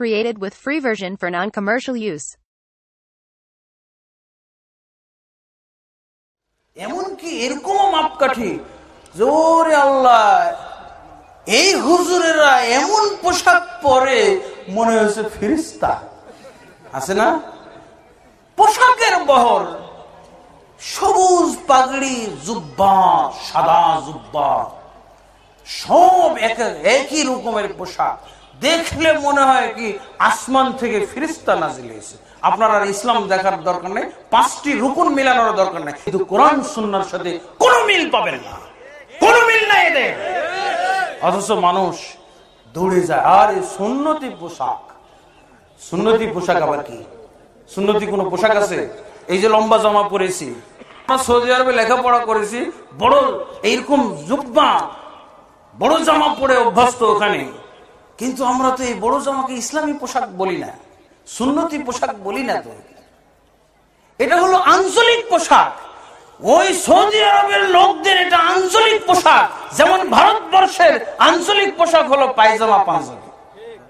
Created with free version for non-commercial use. এমনকি এরকমও মাপকাঠি জোরে আল্লাহ, এই হুজুরেরা এমন পোশাক পরে মনে হয়েছে ফিরিস্তা আছে না? পোশাকের বহর, সবুজ পাগড়ি, জুব্বা, সাদা জুব্বা, সব এক- একই রকমের পোশাক। দেখলে মনে হয় কি আসমান থেকে ফিরিস্তা নাজিল হয়েছে। আপনার আর ইসলাম দেখার দরকার নেই, পাঁচটি রুকুন মিলানোর দরকার নেই। কিন্তু কোরআন সুন্নার সাথে কোনো মিল পাবেন না। কোনো মিল নাই এদের। অথচ মানুষ দৌড়ে যায়। আর সুন্নতি পোশাক সুন্নতি পোশাক আবার কি? সুন্নতি কোনো পোশাক আছে? এই যে লম্বা জামা পরেছি সৌদি আরবে লেখাপড়া করেছি, বড় এইরকম জুব্বা, বড় জামা পরে অভ্যস্ত ওখানে। কিন্তু আমরা তো এই বড় জামাকে ইসলামী পোশাক বলি না, সুন্নতি পোশাক বলি না তো। এটা হলো আঞ্চলিক পোশাক। ওই সৌদি আরবের লোকদের এটা আঞ্চলিক পোশাক। যেমন ভারতবর্ষের আঞ্চলিক পোশাক হলো পায়জামা পাঞ্জাবি।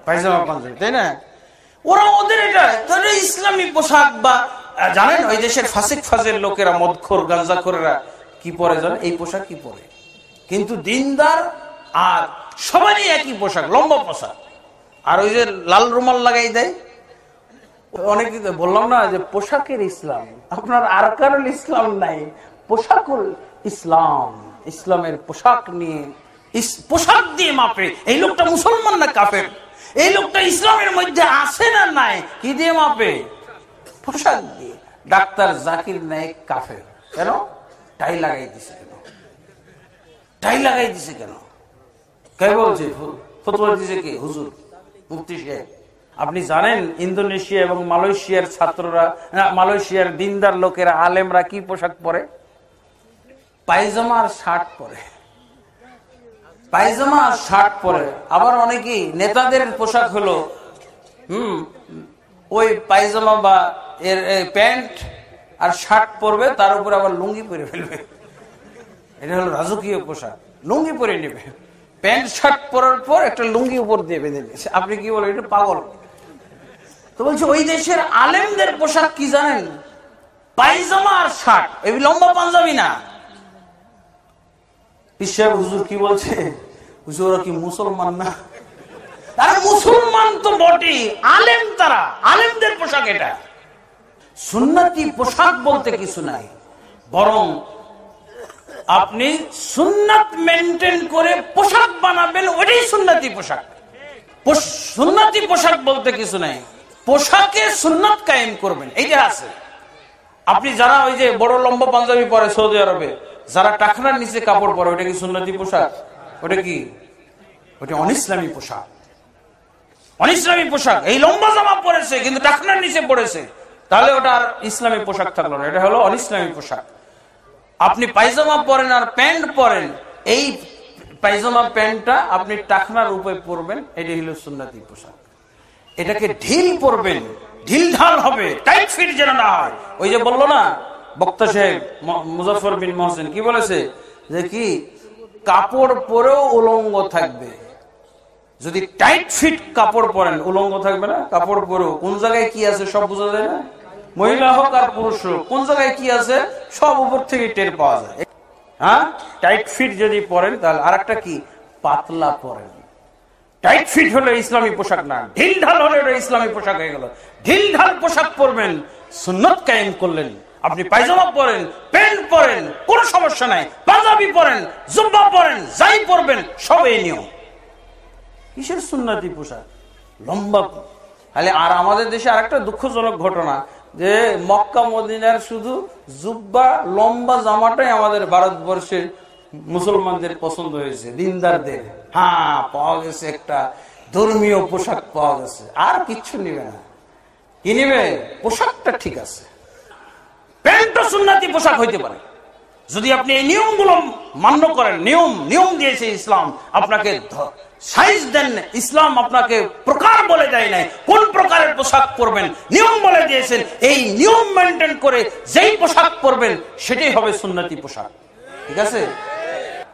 পায়জামা পাঞ্জাবি, তাই না? ওরা ওদের এটা, তাদের ইসলামী পোশাক বা জানেন, ওই দেশের ফাসিক ফাজের লোকেরা, মদখোর, গাঞ্জাখোরেরা কি পরে জানেন? এই পোশাক কি পরে? কিন্তু দিনদার আর সবারই একই পোশাক, লম্বা পোশাক। আর ওই যে লাল রুমাল লাগাই দেয়। অনেক বললাম না যে পোশাকের ইসলাম, আপনার আরকানুল ইসলাম নাই। পোশাকুল ইসলাম, ইসলামের পোশাক নিয়ে পোশাক দিয়ে মাপে। এই লোকটা মুসলমান না কাফের? এই লোকটা ইসলামের মধ্যে আছে না নাই? কি দিয়ে মাপে? পোশাক দিয়ে। ডাক্তার জাকির নায়ক কাফের। কেন? টাই লাগাই দিছে কেন? টাই লাগাই দিছে কেন? কে বলছে ফতোয়া দিছে কে? হুজুর মুফতি সাহেব আপনি জানেন ইন্দোনেশিয়া এবং মালয়েশিয়ার ছাত্ররা মালয়েশিয়ার দিনদার লোকেরা আলেমরা কি পোশাক পরে? পায়জামা আর শার্ট পরে। পায়জামা আর শার্ট পরে। আবার অনেকেই নেতাদের পোশাক হলো হুম ওই পায়জামা বা এর প্যান্ট আর শার্ট পরবে তার উপরে আবার লুঙ্গি পরে ফেলবে। এটা হলো রাজকীয় পোশাক। লুঙ্গি পরে নেবে। প্যান্ট শার্ট পরার পর একটা লুঙ্গি উপর দিয়ে বেঁধে নেবে আপনি কি বলেন, এটা পাগল? তো বলছে, ওই দেশের আলেমদের পোশাক কি জানেন? পায়জামা আর শার্ট। এই লম্বা পাঞ্জাবি না। ঈশ্বর হুজুর, কি বলছে? হুজুর কি মুসলমান না? তারা মুসলমান তো বটে আলেম তারা। আলেমদের পোশাক এটা। সুন্নতি পোশাক বলতে কিছু নাই। বরং আপনি সুন্নাত মেনটেন করে পোশাক বানাবেন, ওটাই সুন্নতি পোশাক। পোশ- সুন্নতি পোশাক বলতে কিছু নাই। পোশাকে সুন্নাত কায়েম করবেন এইটা আছে। আপনি যারা ওই যে বড় লম্বা পাঞ্জাবি পরে সৌদি আরবে, যারা টাকনার নিচে কাপড় পরে, ওটা কি সুন্নতি পোশাক? ওটা কি? ওটা অনিসলামী পোশাক। অনিসলামী পোশাক। এই লম্বা জামা পরেছে, কিন্তু টাকনার নিচে পড়েছে। তাহলে ওটা আর ইসলামী পোশাক থাকল না, এটা হলো অনিসলামী পোশাক। আপনি পায়জামা পরেন আর প্যান্ট পরেন, এই পায়জামা প্যান্টটা আপনি টাকনার উপরে পরবেন, এটি হলো সুন্নাতি পোশাক। এটাকে ঢিল পরবেন, ঢিল ঢাল হবে, টাইট ফিট যেন না হয়। ওই যে বলল না, বক্তা সাহেব মুজাফর বিন মহসেন কি বলেছে? যে কি, কাপড় পরেও উলঙ্গ থাকবে। যদি টাইট ফিট কাপড় পরেন, উলঙ্গ থাকবে না? কাপড় পরেও কোন জায়গায় কি আছে সব বোঝা যায় না? মহিলা হোক আর পুরুষ হোক, কোন জায়গায় কি আছে? সব উপর থেকে টের পাওয়া যায়। হ্যাঁ? টাইট ফিট যদি পরেন, তাহলে আর একটা কি? পাতলা পরেন। টাইট ফিট হলে ইসলামী পোশাক না। ঢিল ঢাল হলে ইসলামী পোশাক হয়ে গেল। ঢিল ঢাল পোশাক পরবেন, সুন্নত কায়েম করলেন। আপনি পায়জামা পরেন, প্যান্ট পরেন, কোনো সমস্যা নাই। পাঞ্জাবি পরেন, জুব্বা পরেন, যাই পরবেন, সব এই নিয়ম। কিসের সুন্নতি পোশাক? লম্বা। তাহলে আর আমাদের দেশে আরেকটা দুঃখজনক ঘটনা যে মক্কা মদিনার শুধু জুব্বা, লম্বা জামাটাই আমাদের ভারতবর্ষের মুসলমানদের পছন্দ হয়েছে, দিনদারদের। হ্যাঁ পাওয়া গেছে একটা ধর্মীয় পোশাক পাওয়া গেছে। আর কিচ্ছু নিবে না। কি নিবে? পোশাকটা ঠিক আছে। প্যান্টও সুন্নাতি পোশাক হইতে পারে। যদি আপনি এই নিয়মগুলো মান্য করেন নিয়ম নিয়ম দিয়েছে ইসলাম আপনাকে সাইজ দেন ইসলাম আপনাকে প্রকার বলে দেয় নাই কোন প্রকারের পোশাক পরবেন নিয়ম বলে দিয়েছেন এই নিয়ম মেনটেন করে যেই পোশাক পরবেন সেটাই হবে সুন্নতি পোশাক। ঠিক আছে?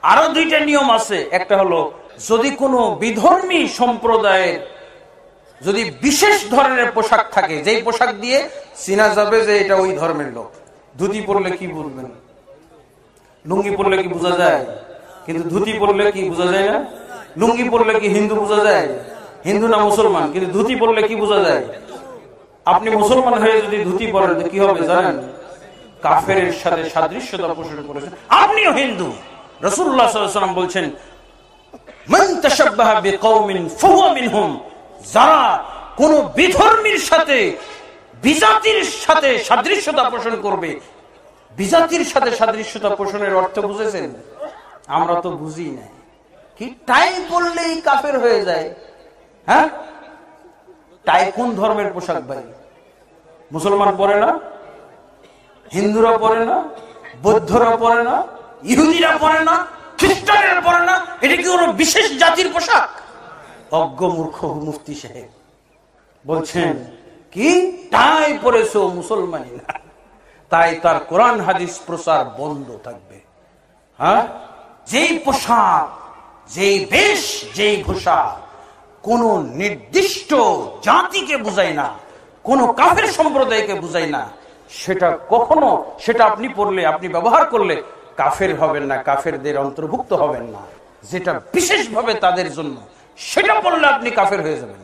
আরও দুইটা নিয়ম আছে একটা হলো যদি কোনো বিধর্মী সম্প্রদায়ের যদি বিশেষ ধরনের পোশাক থাকে যেই পোশাক দিয়ে চিনা যাবে যে এটা ওই ধর্মের লোক ধুতি পরলে কি বলবেন? লুঙ্গি পড়লে কি বোঝা যায়? কিন্তু ধুতি পড়লে কি বোঝা যায় না? লুঙ্গি পরলে কি হিন্দু বোঝা যায়? হিন্দু না মুসলমান? কিন্তু ধুতি পরলে কি বোঝা যায়? আপনি মুসলমান হয়ে যদি ধুতি পরেন কি হবে জানেন? কাফের সাথে সাদৃশ্যতা পোষণ করেছেন। আপনিও হিন্দু। রসুল্লাহ সাল্লাম বলছেন যারা কোন বিধর্মীর সাথে, বিজাতির সাথে সাদৃশ্যতা পোষণ করবে বিজাতির সাথে সাদৃশ্যতা পোষণের অর্থ বুঝেছেন? আমরা তো বুঝি না কি টাই পড়লেই কাফের হয়ে যায়? হ্যাঁ? টাই কোন ধর্মের পোশাক ভাই? মুসলমান পরে না? হিন্দুরা পরে না? বৌদ্ধরা পরে না? ইহুদিরা পরে না? খ্রিস্টানেরা পরে না? এটা কি কোনো বিশেষ জাতির পোশাক? অজ্ঞ মূর্খ মুফতি সাহেব বলছেন, কি তাই পরেছো মুসলমানি না তাই তার কোরআন হাদিস প্রচার বন্ধ থাকবে। হ্যাঁ? যেই পোশাক, যেই বেশ, যেই ভূষা কোন নির্দিষ্ট জাতিকে বুঝায় না, কোন কাফের সম্প্রদায়কে বুঝায় না, সেটা কখনো, সেটা আপনি পড়লে, আপনি ব্যবহার করলে কাফের হবেন না, কাফেরদের অন্তর্ভুক্ত হবেন না। যেটা বিশেষভাবে তাদের জন্য, সেটা পড়লে আপনি কাফের হয়ে যাবেন।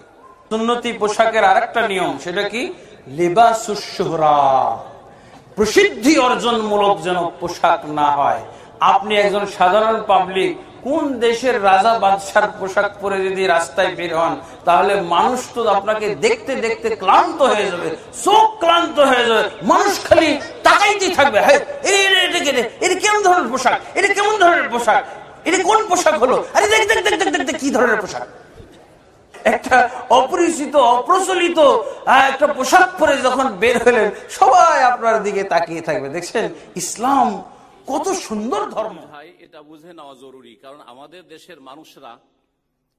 সুন্নতি পোশাকের আরেকটা নিয়ম, সেটা কি? লেবাসুসোহরা প্রসিদ্ধি অর্জনমূলক যেন পোশাক না হয়। আপনি একজন সাধারণ পাবলিক কোন দেশের রাজা বাদশার পোশাক পরে যদি রাস্তায় বের হন, তাহলে মানুষ তো আপনাকে দেখতে দেখতে ক্লান্ত হয়ে যাবে, চোখ ক্লান্ত হয়ে যাবে। মানুষ খালি তাকাইতে থাকবে হ্যাঁ এটা কেমন ধরনের পোশাক? এটা কেমন ধরনের পোশাক? এটা কোন পোশাক হলো? আরে দেখ দেখ দেখ দেখ দেখ, কি ধরনের পোশাক? একটা অপরিচিত, অপ্রচলিত একটা পোশাক পরে যখন বের হলেন, সবাই আপনার দিকে তাকিয়ে থাকবে। দেখছেন, ইসলাম কত সুন্দর ধর্ম। ভাই, এটা বুঝে নেওয়া জরুরি, কারণ আমাদের দেশের মানুষরা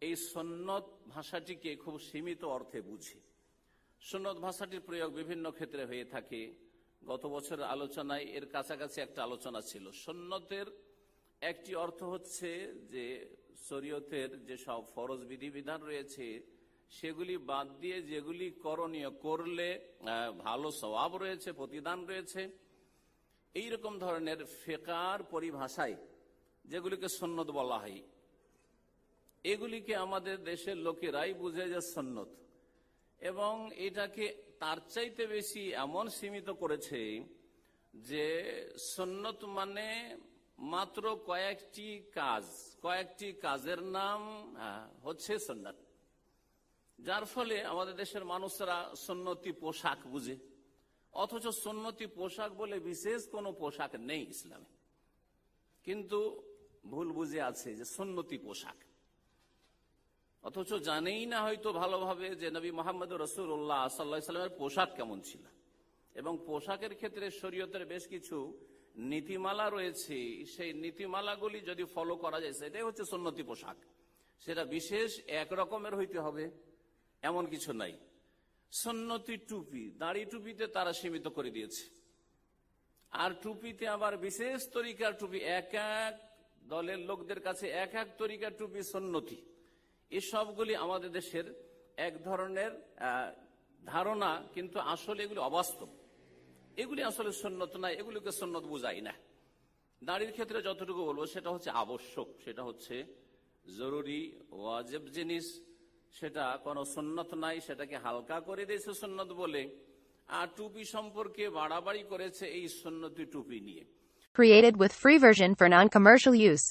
এই সন্ন্যত ভাষাটিকে খুব সীমিত অর্থে বুঝে। সন্ন্যত ভাষাটির প্রয়োগ বিভিন্ন ক্ষেত্রে হয়ে থাকে। গত বছরের আলোচনায় এর কাছাকাছি একটা আলোচনা ছিল। সন্ন্যতের একটি অর্থ হচ্ছে যে শরীয়তের যেসব ফরজ বিধিবিধান রয়েছে, সেগুলি বাদ দিয়ে যেগুলি করণীয়, করলে ভালো স্বভাব রয়েছে, প্রতিদান রয়েছে, এইরকম ধরনের ফেকার পরিভাষায় যেগুলিকে সন্ন্যত বলা হয়, এগুলিকে আমাদের দেশের লোকেরাই বুঝে যে সন্ন্যত। এবং এটাকে তার চাইতে বেশি এমন সীমিত করেছে যে সন্ন্যত মানে মাত্র কয়েকটি কাজ, কয়েকটি কাজের নাম হচ্ছে সন্ন্যত যার ফলে আমাদের দেশের মানুষরা সন্ন্যতি পোশাক বুঝে। অথচ সন্ন্যতি পোশাক বলে বিশেষ কোনো পোশাক নেই ইসলামে। কিন্তু ভুল বুঝে আছে যে সন্ন্যতি পোশাক। অথচ জানেই না হয়তো ভালোভাবে যে নবী মোহাম্মদ রসুল্লাহ সাল্লাহ সাল্লামের পোশাক কেমন ছিল। এবং পোশাকের ক্ষেত্রে শরীয়তের বেশ কিছু নীতিমালা রয়েছে, সেই নীতিমালাগুলি যদি ফলো করা যায়, সেটাই হচ্ছে সন্ন্যতি পোশাক। সেটা বিশেষ এক রকমের হইতে হবে, এমন কিছু নাই। সন্ন্যতি টুপি, দাড়ি টুপিতে তারা সীমিত করে দিয়েছে। আর টুপিতে আবার বিশেষ তরিকার টুপি, এক এক দলের লোকদের কাছে এক এক তরিকার টুপি সন্ন্যতি এসবগুলি আমাদের দেশের এক ধরনের ধারণা, কিন্তু আসলে এগুলি অবাস্তব। এগুলি আসলে সন্ন্যত না এগুলিকে সন্ন্যত বুঝাই না দাড়ির ক্ষেত্রে যতটুকু বলব, সেটা হচ্ছে আবশ্যক, সেটা হচ্ছে জরুরি, ওয়াজেব জিনিস, সেটা কোনো সন্ন্যত নাই, সেটাকে হালকা করে দিয়েছে সন্ন্যত বলে, আর টুপি সম্পর্কে বাড়াবাড়ি করেছে এই সন্ন্যতি টুপি নিয়ে Created with free version for non-commercial use.